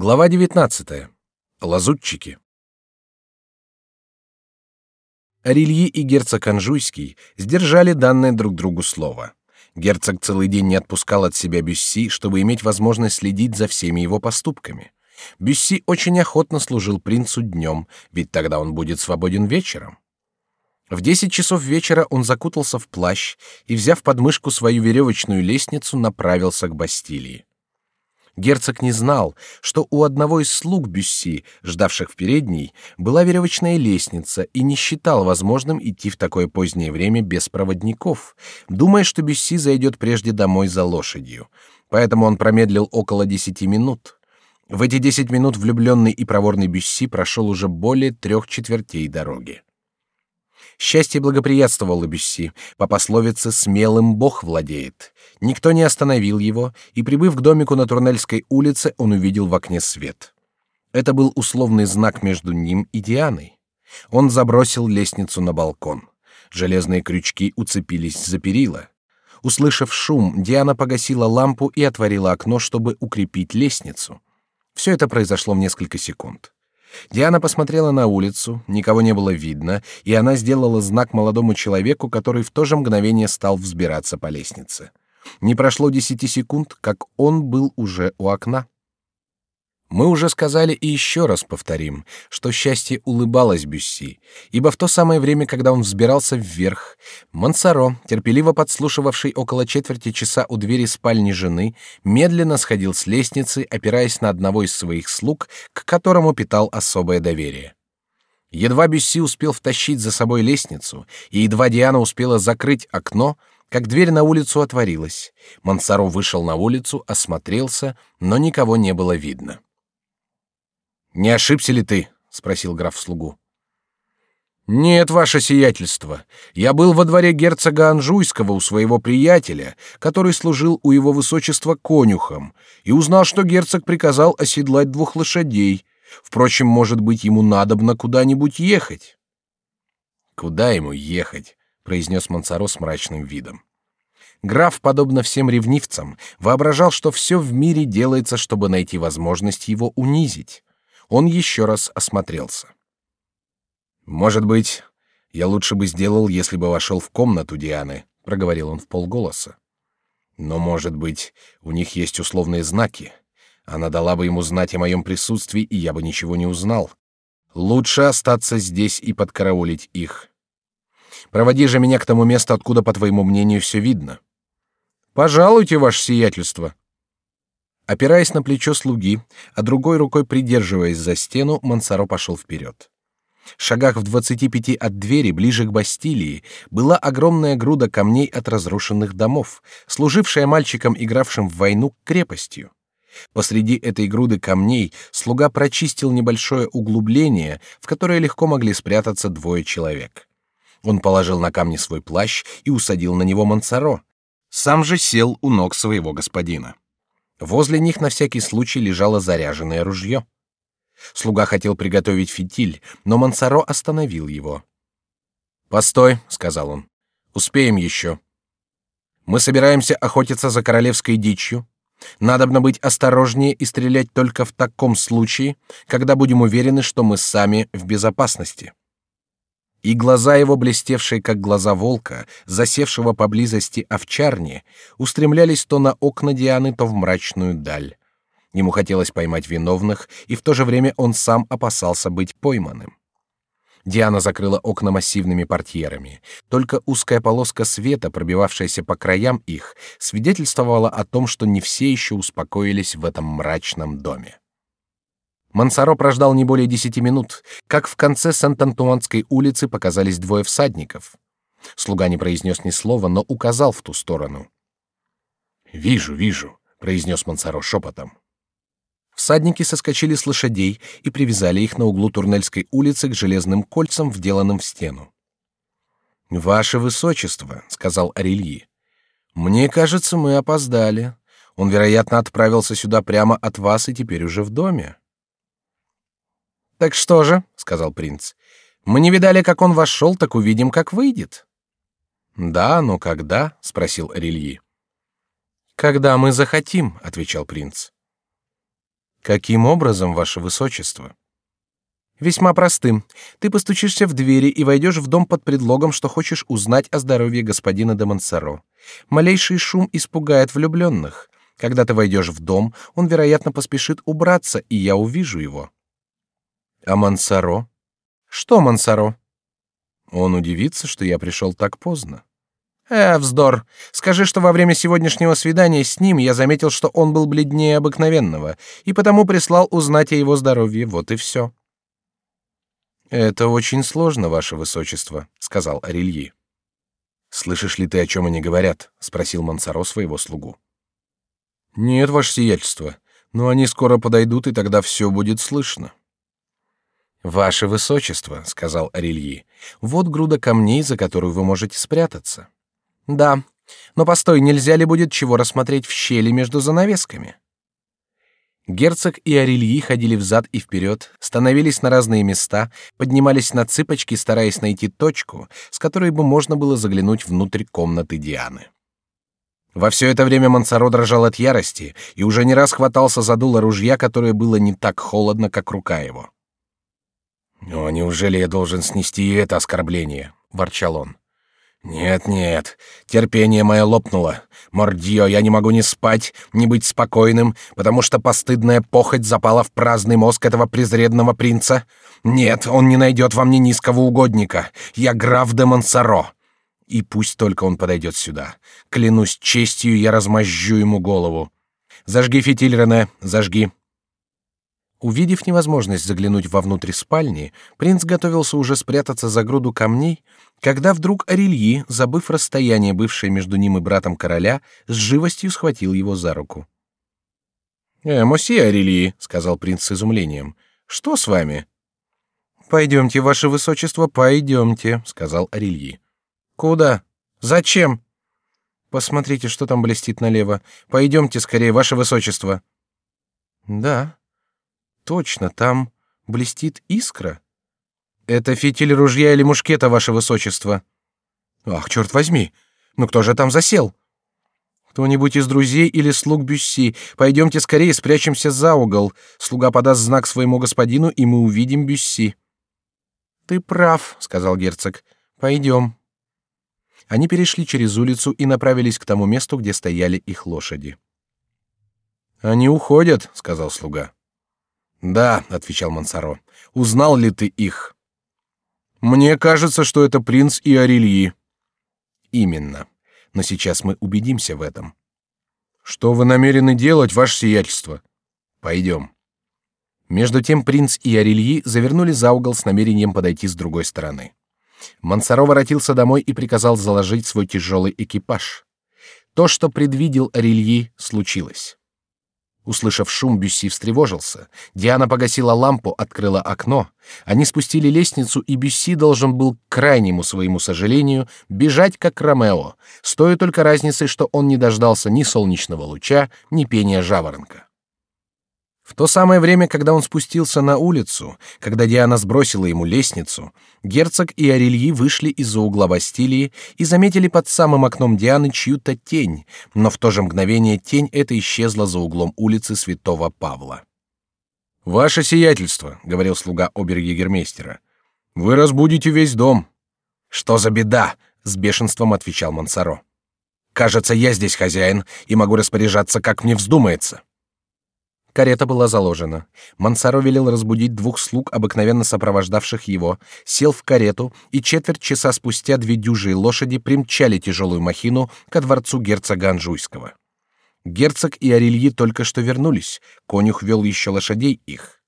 Глава 19. Лазутчики. Арильи и герцог Анжуйский сдержали данное друг другу слово. Герцог целый день не отпускал от себя Бюсси, чтобы иметь возможность следить за всеми его поступками. Бюсси очень охотно служил принцу днем, ведь тогда он будет свободен вечером. В десять часов вечера он закутался в плащ и, взяв под мышку свою веревочную лестницу, направился к Бастилии. Герцог не знал, что у одного из слуг Бюсси, ждавших в передней, была веревочная лестница, и не считал возможным идти в такое позднее время без проводников, думая, что Бюсси зайдет прежде домой за лошадью. Поэтому он промедлил около десяти минут. В эти десять минут влюбленный и проворный Бюсси прошел уже более трех четвертей дороги. Счастье благоприятствовало Бюсси. По пословице «смелым Бог владеет». Никто не остановил его, и, прибыв к домику на Турнельской улице, он увидел в окне свет. Это был условный знак между ним и Дианой. Он забросил лестницу на балкон. Железные крючки уцепились за перила. Услышав шум, Диана погасила лампу и отворила окно, чтобы укрепить лестницу. Все это произошло в несколько секунд. Диана посмотрела на улицу, никого не было видно, и она сделала знак молодому человеку, который в то же мгновение стал взбираться по лестнице. Не прошло десяти секунд, как он был уже у окна. Мы уже сказали и еще раз повторим, что счастье улыбалось Бюсси, ибо в то самое время, когда он взбирался вверх, Мансаро, терпеливо подслушивавший около четверти часа у двери спальни жены, медленно сходил с лестницы, опираясь на одного из своих слуг, к которому питал особое доверие. Едва Бюсси успел втащить за собой лестницу, и едва Диана успела закрыть окно, как дверь на улицу отворилась. Мансаро вышел на улицу, осмотрелся, но никого не было видно. Не ошибся ли ты? спросил граф слугу. Нет, ваше сиятельство. Я был во дворе герцога Анжуйского у своего приятеля, который служил у его высочества конюхом, и узнал, что герцог приказал оседлать двух лошадей. Впрочем, может быть, ему надобно куда-нибудь ехать. Куда ему ехать? произнес Мансаро с мрачным видом. Граф, подобно всем ревнивцам, воображал, что все в мире делается, чтобы найти возможность его унизить. Он еще раз осмотрелся. Может быть, я лучше бы сделал, если бы вошел в комнату Дианы, проговорил он в полголоса. Но, может быть, у них есть условные знаки. Она дала бы ему знать о моем присутствии, и я бы ничего не узнал. Лучше остаться здесь и подкараулить их. Проводи же меня к тому месту, откуда, по твоему мнению, все видно. Пожалуйте, ваше сиятельство. Опираясь на плечо слуги, а другой рукой придерживаясь за стену, Мансаро пошел вперед. В шагах в двадцати пяти от двери, ближе к Бастилии, была огромная груда камней от разрушенных домов, служившая мальчикам, игравшим в войну, крепостью. Посреди этой груды камней слуга прочистил небольшое углубление, в которое легко могли спрятаться двое человек. Он положил на камни свой плащ и усадил на него Мансаро. Сам же сел у ног своего господина. Возле них на всякий случай лежало заряженное ружье. Слуга хотел приготовить фитиль, но Мансаро остановил его. «Постой», — сказал он, — «успеем еще. Мы собираемся охотиться за королевской дичью. Надобно быть осторожнее и стрелять только в таком случае, когда будем уверены, что мы сами в безопасности» и глаза его, блестевшие как глаза волка, засевшего поблизости овчарни, устремлялись то на окна Дианы, то в мрачную даль. Ему хотелось поймать виновных, и в то же время он сам опасался быть пойманным. Диана закрыла окна массивными портьерами. Только узкая полоска света, пробивавшаяся по краям их, свидетельствовала о том, что не все еще успокоились в этом мрачном доме. Мансаро прождал не более десяти минут, как в конце Сент-Антуанской улицы показались двое всадников. Слуга не произнес ни слова, но указал в ту сторону. «Вижу, вижу», — произнес Мансаро шепотом. Всадники соскочили с лошадей и привязали их на углу Турнельской улицы к железным кольцам, вделанным в стену. «Ваше Высочество», — сказал Арельи, — «мне кажется, мы опоздали. Он, вероятно, отправился сюда прямо от вас и теперь уже в доме». Так что же, сказал принц, мы не видали, как он вошел, так увидим, как выйдет. Да, но когда? спросил Рильи. Когда мы захотим, отвечал принц. Каким образом, ваше высочество? Весьма простым. Ты постучишься в двери и войдешь в дом под предлогом, что хочешь узнать о здоровье господина де Монсоро. Малейший шум испугает влюбленных. Когда ты войдешь в дом, он, вероятно, поспешит убраться, и я увижу его. А Монсоро? Что Монсоро? Он удивится, что я пришел так поздно. Э, вздор. Скажи, что во время сегодняшнего свидания с ним я заметил, что он был бледнее обыкновенного, и потому прислал узнать о его здоровье. Вот и все. Это очень сложно, ваше высочество, сказал Арильи. Слышишь ли ты, о чем они говорят? спросил Мансаро своего слугу. Нет, ваше сиятельство, но они скоро подойдут, и тогда все будет слышно. Ваше высочество, сказал Арильи, вот груда камней, за которую вы можете спрятаться. Да, но постой, нельзя ли будет чего рассмотреть в щели между занавесками? Герцог и Арильи ходили взад и вперед, становились на разные места, поднимались на цыпочки, стараясь найти точку, с которой бы можно было заглянуть внутрь комнаты Дианы. Во все это время Мансаро дрожал от ярости и уже не раз хватался за дуло ружья, которое было не так холодно, как рука его. «Но неужели я должен снести и это оскорбление?» — ворчал он. Нет, нет, терпение мое лопнуло. Мордио, я не могу ни спать, ни быть спокойным, потому что постыдная похоть запала в праздный мозг этого презренного принца. Нет, он не найдет во мне низкого угодника. Я граф де Монсоро. И пусть только он подойдет сюда. Клянусь честью, я размозжу ему голову. Зажги фитиль, Рене, зажги. Увидев невозможность заглянуть вовнутрь спальни, принц готовился уже спрятаться за груду камней, когда вдруг Арильи, забыв расстояние, бывшее между ним и братом короля, с живостью схватил его за руку. «Э, мосье Арильи», — сказал принц с изумлением, — «что с вами?» «Пойдемте, ваше высочество, пойдемте», — сказал Арильи. «Куда? Зачем?» «Посмотрите, что там блестит налево. Пойдемте скорее, ваше высочество». «Да, Точно, там блестит искра. Это фитиль ружья или мушкета, ваше высочество. Ах, черт возьми! Ну кто же там засел? Кто-нибудь из друзей или слуг Бюсси. Пойдемте скорее, спрячемся за угол. Слуга подаст знак своему господину, и мы увидим Бюсси. Ты прав, сказал герцог. Пойдем. Они перешли через улицу и направились к тому месту, где стояли их лошади. Они уходят, сказал слуга. Да, отвечал Мансаро. Узнал ли ты их? Мне кажется, что это принц и Арильи. Именно. Но сейчас мы убедимся в этом. Что вы намерены делать, ваше сиятельство? Пойдем. Между тем принц и Арильи завернули за угол с намерением подойти с другой стороны. Мансаро воротился домой и приказал заложить свой тяжелый экипаж. То, что предвидел Арильи, случилось. Услышав шум, Бюсси встревожился. Диана погасила лампу, открыла окно. Они спустили лестницу, и Бюсси должен был, к крайнему своему сожалению, бежать как Ромео, с той только разницей, что он не дождался ни солнечного луча, ни пения жаворонка. В то самое время, когда он спустился на улицу, когда Диана сбросила ему лестницу, герцог и Арильи вышли из-за угла Бастилии и заметили под самым окном Дианы чью-то тень, но в то же мгновение тень эта исчезла за углом улицы Святого Павла. «Ваше сиятельство», — говорил слуга обер-егермейстера, — «вы разбудите весь дом». «Что за беда?» — с бешенством отвечал Мансаро. «Кажется, я здесь хозяин и могу распоряжаться, как мне вздумается». Карета была заложена. Мансаро велел разбудить двух слуг, обыкновенно сопровождавших его, сел в карету, и четверть часа спустя две дюжие лошади примчали тяжелую махину ко дворцу герцога Анжуйского. Герцог и Арильи только что вернулись, конюх вел еще лошадей их.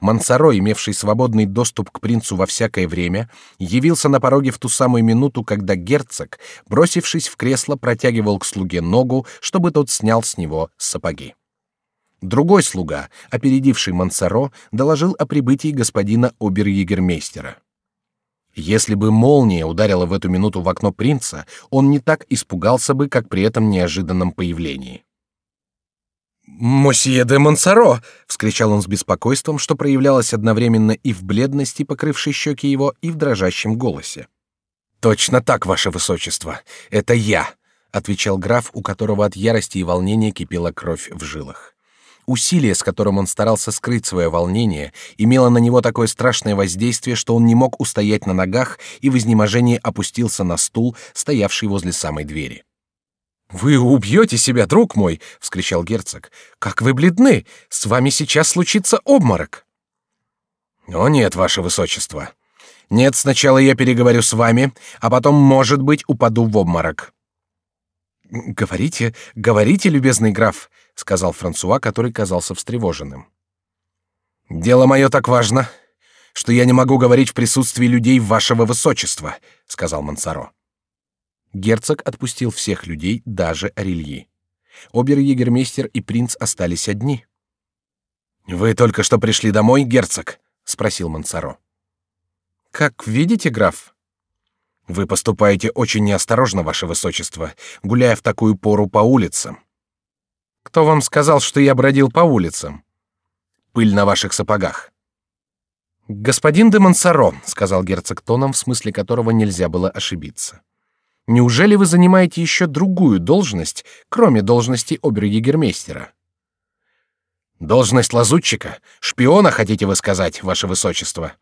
Мансаро, имевший свободный доступ к принцу во всякое время, явился на пороге в ту самую минуту, когда герцог, бросившись в кресло, протягивал к слуге ногу, чтобы тот снял с него сапоги. Другой слуга, опередивший Мансаро, доложил о прибытии господина обер-егермейстера. Если бы молния ударила в эту минуту в окно принца, он не так испугался бы, как при этом неожиданном появлении. «Мосье де Монсоро!» — вскричал он с беспокойством, что проявлялось одновременно и в бледности, покрывшей щеки его, и в дрожащем голосе. «Точно так, ваше высочество! Это я!» — отвечал граф, у которого от ярости и волнения кипела кровь в жилах. Усилие, с которым он старался скрыть свое волнение, имело на него такое страшное воздействие, что он не мог устоять на ногах и в изнеможении опустился на стул, стоявший возле самой двери. Вы убьете себя, друг мой, – вскричал герцог. Как вы бледны! С вами сейчас случится обморок. О нет, ваше высочество. Нет, сначала я переговорю с вами, а потом, может быть, упаду в обморок. Говорите, говорите, любезный граф, сказал Франсуа, который казался встревоженным. Дело мое так важно, что я не могу говорить в присутствии людей вашего высочества, сказал Мансаро. Герцог отпустил всех людей, даже Арильи. Обер-егермейстер и принц остались одни. Вы только что пришли домой, герцог? спросил Мансаро. Как видите, граф, вы поступаете очень неосторожно, ваше высочество, гуляя в такую пору по улицам. Кто вам сказал, что я бродил по улицам? Пыль на ваших сапогах. Господин де Монсоро, сказал герцог тоном, в смысле которого нельзя было ошибиться. Неужели вы занимаете еще другую должность, кроме должности обер-егермейстера? Должность лазутчика, шпиона, хотите вы сказать, ваше высочество?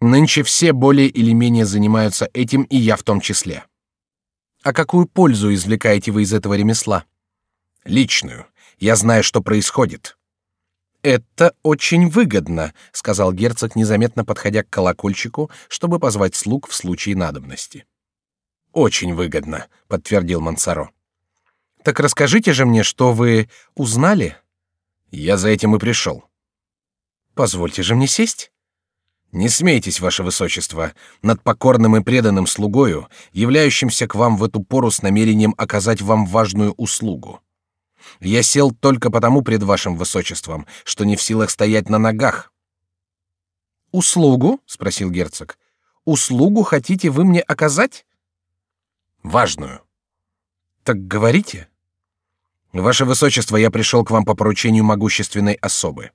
Нынче все более или менее занимаются этим, и я в том числе. А какую пользу извлекаете вы из этого ремесла? Личную. Я знаю, что происходит. Это очень выгодно, сказал герцог, незаметно подходя к колокольчику, чтобы позвать слуг в случае надобности. Очень выгодно, подтвердил Мансаро. Так расскажите же мне, что вы узнали? Я за этим и пришел. Позвольте же мне сесть. Не смейтесь, ваше высочество, над покорным и преданным слугою, являющимся к вам в эту пору с намерением оказать вам важную услугу. Я сел только потому пред вашим высочеством, что не в силах стоять на ногах. Услугу? – спросил герцог. Услугу хотите вы мне оказать? Важную. Так говорите. Ваше высочество, я пришел к вам по поручению могущественной особы.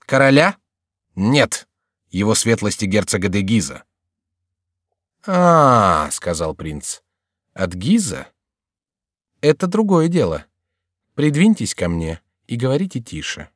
Короля? Нет его светлости герцога де Гиза. А, сказал принц, от Гиза? Это другое дело. Придвиньтесь ко мне и говорите тише.